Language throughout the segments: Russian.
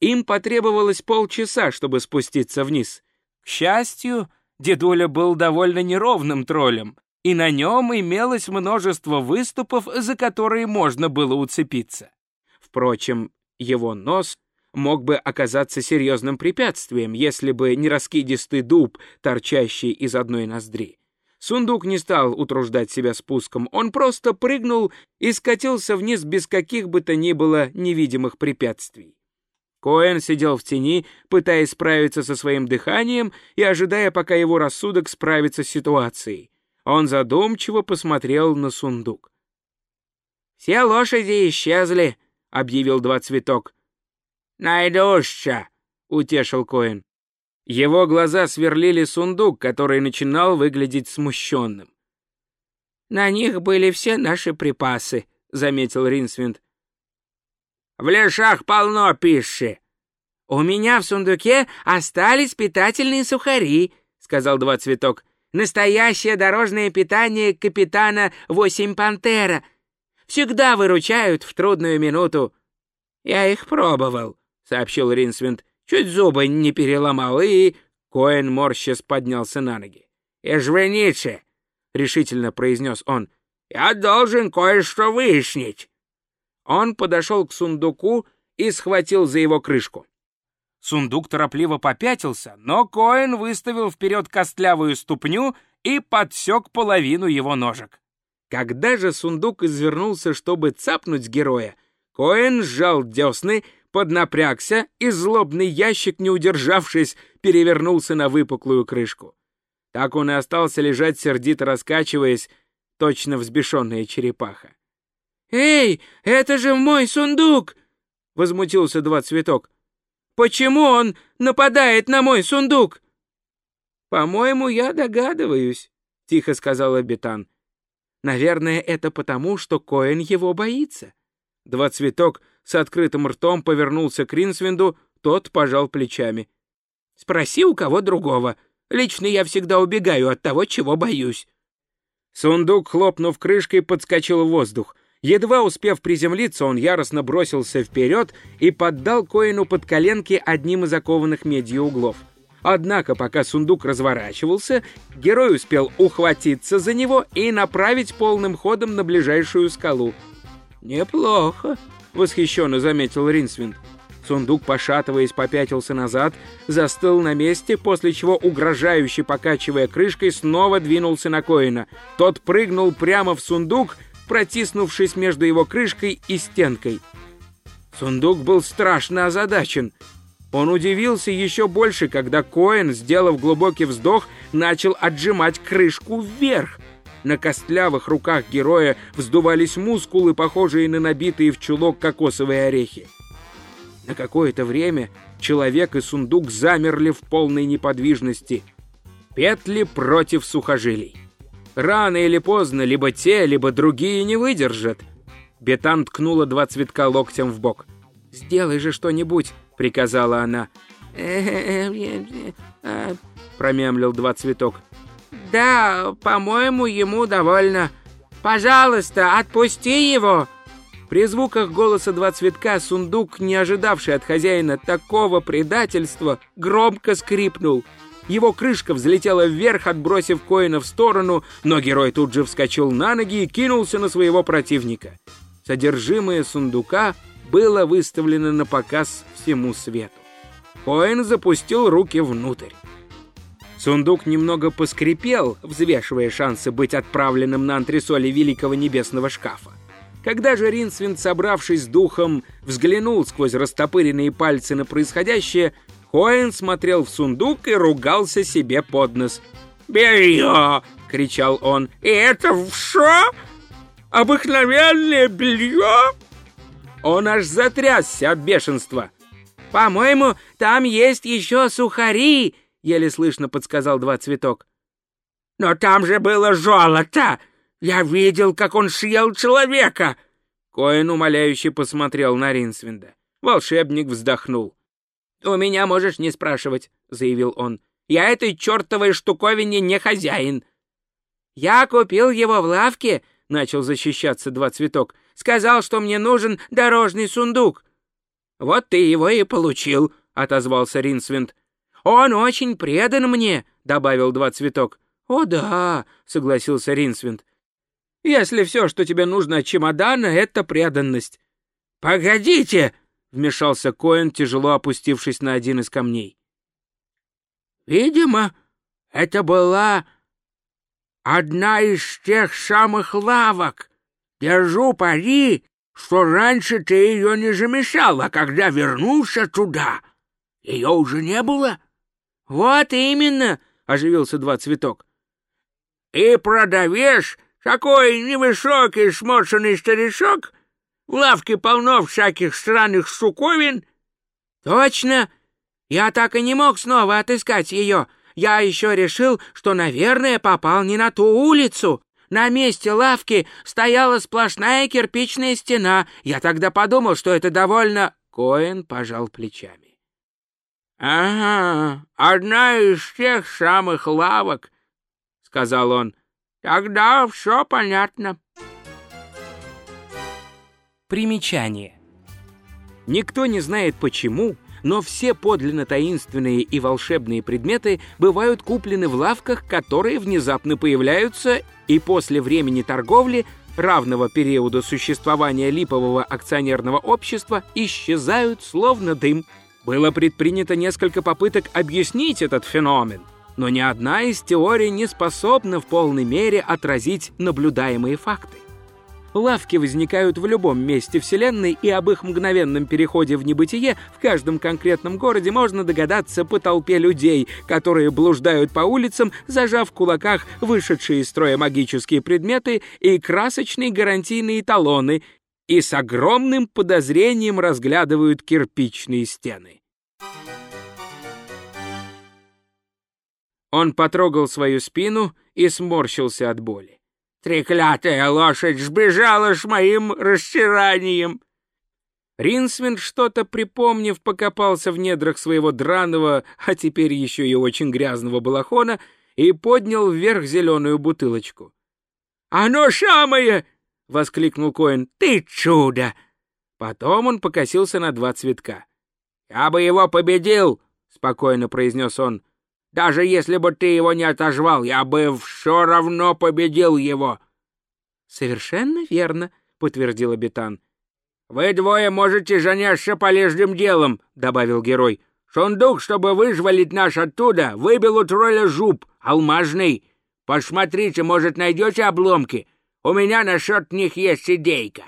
Им потребовалось полчаса, чтобы спуститься вниз. К счастью, дедуля был довольно неровным троллем, и на нем имелось множество выступов, за которые можно было уцепиться. Впрочем, его нос мог бы оказаться серьезным препятствием, если бы не раскидистый дуб, торчащий из одной ноздри. Сундук не стал утруждать себя спуском, он просто прыгнул и скатился вниз без каких бы то ни было невидимых препятствий. Коэн сидел в тени, пытаясь справиться со своим дыханием и ожидая, пока его рассудок справится с ситуацией. Он задумчиво посмотрел на сундук. «Все лошади исчезли», — объявил два цветок. «Найдуща», — утешил Коэн. Его глаза сверлили сундук, который начинал выглядеть смущенным. «На них были все наши припасы», — заметил Ринсвинд. «В лешах полно пищи». «У меня в сундуке остались питательные сухари», — сказал два цветок. «Настоящее дорожное питание капитана Восемь Пантера. Всегда выручают в трудную минуту». «Я их пробовал», — сообщил Ринсвинд. Чуть зубы не переломал, и... Коэн морщес поднялся на ноги. «Извините», — решительно произнес он, — «я должен кое-что выяснить». Он подошел к сундуку и схватил за его крышку. Сундук торопливо попятился, но Коэн выставил вперед костлявую ступню и подсек половину его ножек. Когда же сундук извернулся, чтобы цапнуть героя, Коэн сжал десны поднапрягся, и злобный ящик, не удержавшись, перевернулся на выпуклую крышку. Так он и остался лежать, сердито раскачиваясь, точно взбешенная черепаха. «Эй, это же мой сундук!» — возмутился два цветок. «Почему он нападает на мой сундук?» «По-моему, я догадываюсь», — тихо сказал Абитан. «Наверное, это потому, что Коэн его боится». Два цветок с открытым ртом повернулся к Ринсвинду, тот пожал плечами. «Спроси у кого другого. Лично я всегда убегаю от того, чего боюсь». Сундук, хлопнув крышкой, подскочил в воздух. Едва успев приземлиться, он яростно бросился вперед и поддал Коину под коленки одним из окованных медью углов. Однако, пока сундук разворачивался, герой успел ухватиться за него и направить полным ходом на ближайшую скалу. «Неплохо», — восхищенно заметил Ринсвинд. Сундук, пошатываясь, попятился назад, застыл на месте, после чего, угрожающе покачивая крышкой, снова двинулся на Коина. Тот прыгнул прямо в сундук, протиснувшись между его крышкой и стенкой. Сундук был страшно озадачен. Он удивился еще больше, когда Коэн, сделав глубокий вздох, начал отжимать крышку вверх — на костлявых руках героя вздувались мускулы, похожие на набитые в чулок кокосовые орехи. На какое-то время человек и сундук замерли в полной неподвижности. Петли против сухожилий. Рано или поздно либо те, либо другие не выдержат. Бетан ткнула два цветка локтем в бок. «Сделай же что-нибудь», — приказала она. промямлил два цветок. «Да, по-моему, ему довольно. Пожалуйста, отпусти его!» При звуках голоса два цветка сундук, не ожидавший от хозяина такого предательства, громко скрипнул. Его крышка взлетела вверх, отбросив Коина в сторону, но герой тут же вскочил на ноги и кинулся на своего противника. Содержимое сундука было выставлено на показ всему свету. Коин запустил руки внутрь. Сундук немного поскрипел, взвешивая шансы быть отправленным на антресоли великого небесного шкафа. Когда же Ринсвин, собравшись с духом, взглянул сквозь растопыренные пальцы на происходящее, Коэн смотрел в сундук и ругался себе под нос. «Белье!» — кричал он. «И это все? Обыкновенное белье?» Он аж затрясся от бешенства. «По-моему, там есть еще сухари!» — еле слышно подсказал два цветок. «Но там же было золото! Я видел, как он съел человека!» Коэн умоляюще посмотрел на Ринсвинда. Волшебник вздохнул. «У меня можешь не спрашивать», — заявил он. «Я этой чертовой штуковине не хозяин». «Я купил его в лавке», — начал защищаться два цветок. «Сказал, что мне нужен дорожный сундук». «Вот ты его и получил», — отозвался Ринсвинд. «Он очень предан мне», — добавил два цветок. «О да», — согласился Ринсвинд. «Если все, что тебе нужно от чемодана, — это преданность». «Погодите!» — вмешался Коэн, тяжело опустившись на один из камней. «Видимо, это была одна из тех самых лавок. Держу пари, что раньше ты ее не замешал, а когда вернулся туда, ее уже не было». «Вот именно!» — оживился два цветок. «И продавец, такой невысокий сморщенный старичок, в лавке полно всяких странных штуковин». «Точно! Я так и не мог снова отыскать ее. Я еще решил, что, наверное, попал не на ту улицу. На месте лавки стояла сплошная кирпичная стена. Я тогда подумал, что это довольно...» Коэн пожал плечами. «Ага, одна из тех самых лавок», — сказал он. «Тогда все понятно». Примечание. Никто не знает почему, но все подлинно таинственные и волшебные предметы бывают куплены в лавках, которые внезапно появляются и после времени торговли, равного периоду существования липового акционерного общества, исчезают словно дым. Было предпринято несколько попыток объяснить этот феномен, но ни одна из теорий не способна в полной мере отразить наблюдаемые факты. Лавки возникают в любом месте Вселенной, и об их мгновенном переходе в небытие в каждом конкретном городе можно догадаться по толпе людей, которые блуждают по улицам, зажав в кулаках вышедшие из строя магические предметы и красочные гарантийные талоны, и с огромным подозрением разглядывают кирпичные стены. Он потрогал свою спину и сморщился от боли. «Треклятая лошадь сбежала с моим растиранием!» Ринсвин, что-то припомнив, покопался в недрах своего драного, а теперь еще и очень грязного балахона и поднял вверх зеленую бутылочку. «Оно самое!» — воскликнул Коэн. «Ты чудо!» Потом он покосился на два цветка. «Я бы его победил!» — спокойно произнес он. «Даже если бы ты его не отожвал, я бы все равно победил его!» «Совершенно верно», — подтвердил Абитан. «Вы двое можете заняться полезным делом», — добавил герой. «Сундук, чтобы вызволить нас оттуда, выбил у тролля жуп, алмазный. Посмотрите, может, найдете обломки?» У меня насчет них есть идейка.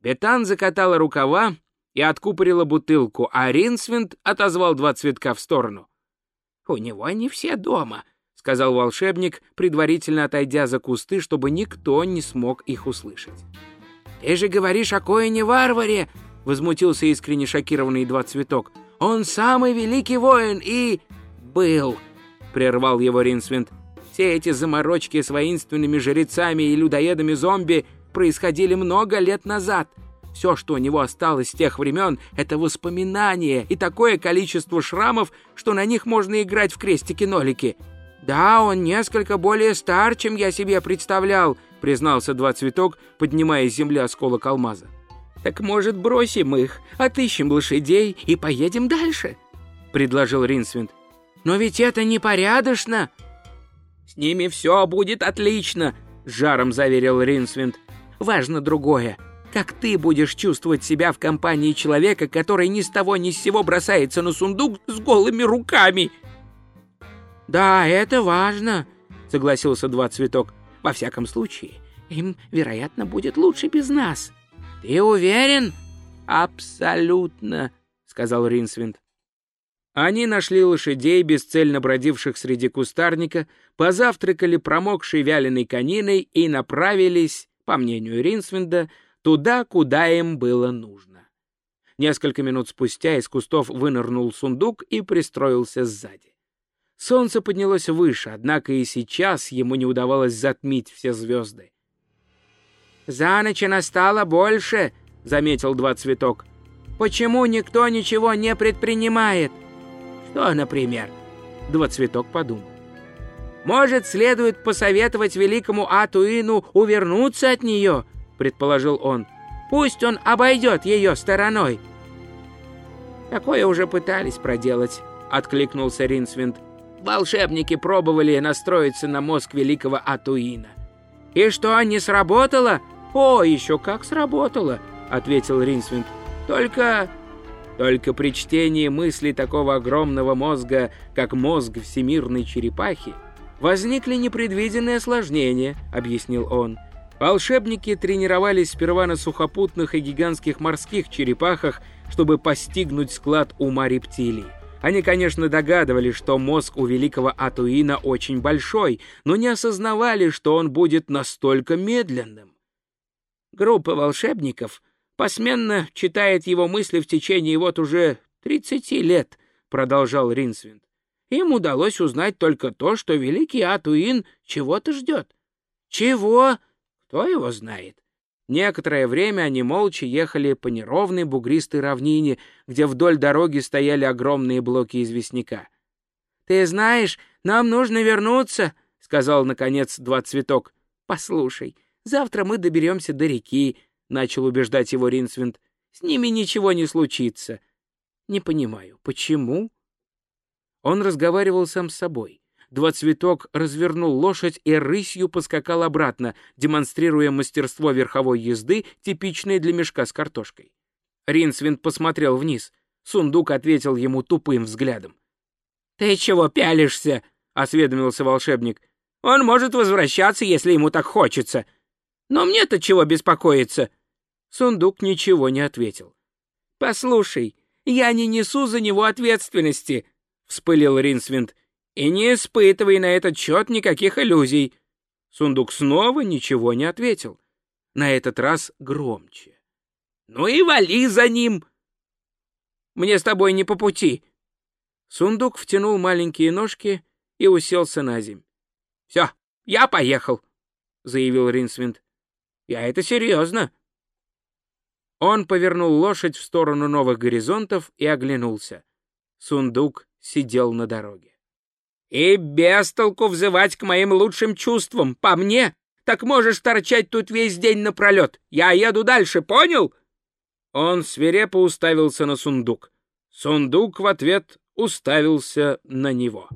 Бетан закатала рукава и откупорила бутылку, а Ринсвинд отозвал два цветка в сторону. «У него не все дома», — сказал волшебник, предварительно отойдя за кусты, чтобы никто не смог их услышать. «Ты же говоришь о Коине-варваре!» — возмутился искренне шокированный два цветок. «Он самый великий воин и...» «Был!» — прервал его Ринсвинд. Все эти заморочки с воинственными жрецами и людоедами-зомби происходили много лет назад. Все, что у него осталось с тех времен, это воспоминания и такое количество шрамов, что на них можно играть в крестики-нолики. «Да, он несколько более стар, чем я себе представлял», признался Два Цветок, поднимая с земли осколок алмаза. «Так, может, бросим их, отыщем лошадей и поедем дальше?» предложил Ринсвинд. «Но ведь это непорядочно!» «С ними все будет отлично», — жаром заверил Ринсвинд. «Важно другое. Как ты будешь чувствовать себя в компании человека, который ни с того ни с сего бросается на сундук с голыми руками?» «Да, это важно», — согласился Два Цветок. «Во всяком случае, им, вероятно, будет лучше без нас». «Ты уверен?» «Абсолютно», — сказал Ринсвинд. Они нашли лошадей, бесцельно бродивших среди кустарника, позавтракали промокшей вяленой кониной и направились, по мнению Ринсвинда, туда, куда им было нужно. Несколько минут спустя из кустов вынырнул сундук и пристроился сзади. Солнце поднялось выше, однако и сейчас ему не удавалось затмить все звезды. «За ночь настало больше», — заметил два цветок. «Почему никто ничего не предпринимает?» Что, например? Два цветок подумал. Может, следует посоветовать великому Атуину увернуться от нее, предположил он. Пусть он обойдет ее стороной. Такое уже пытались проделать, откликнулся Ринсвинд. Волшебники пробовали настроиться на мозг великого Атуина. И что, не сработало? О, еще как сработало, ответил Ринсвинд. Только только при чтении мыслей такого огромного мозга, как мозг всемирной черепахи, возникли непредвиденные осложнения, объяснил он. Волшебники тренировались сперва на сухопутных и гигантских морских черепахах, чтобы постигнуть склад ума рептилий. Они, конечно, догадывались, что мозг у великого Атуина очень большой, но не осознавали, что он будет настолько медленным. Группа волшебников посменно читает его мысли в течение вот уже тридцати лет, продолжал Ринсвинд. Им удалось узнать только то, что великий Атуин чего-то ждет. Чего? Кто его знает? Некоторое время они молча ехали по неровной бугристой равнине, где вдоль дороги стояли огромные блоки известняка. — Ты знаешь, нам нужно вернуться, — сказал, наконец, два цветок. — Послушай, завтра мы доберемся до реки, — начал убеждать его Ринсвинд. — С ними ничего не случится. — Не понимаю, почему? Он разговаривал сам с собой. Двоцветок развернул лошадь и рысью поскакал обратно, демонстрируя мастерство верховой езды, типичное для мешка с картошкой. Ринсвинд посмотрел вниз. Сундук ответил ему тупым взглядом. «Ты чего пялишься?» — осведомился волшебник. «Он может возвращаться, если ему так хочется. Но мне-то чего беспокоиться?» Сундук ничего не ответил. «Послушай, я не несу за него ответственности», — вспылил Ринсвинд. И не испытывай на этот счет никаких иллюзий. Сундук снова ничего не ответил. На этот раз громче. Ну и вали за ним. Мне с тобой не по пути. Сундук втянул маленькие ножки и уселся на земь. Все, я поехал, заявил Ринсвинд. Я это серьезно. Он повернул лошадь в сторону новых горизонтов и оглянулся. Сундук сидел на дороге. И без толку взывать к моим лучшим чувствам. По мне, так можешь торчать тут весь день напролет. Я еду дальше, понял?» Он свирепо уставился на сундук. Сундук в ответ уставился на него.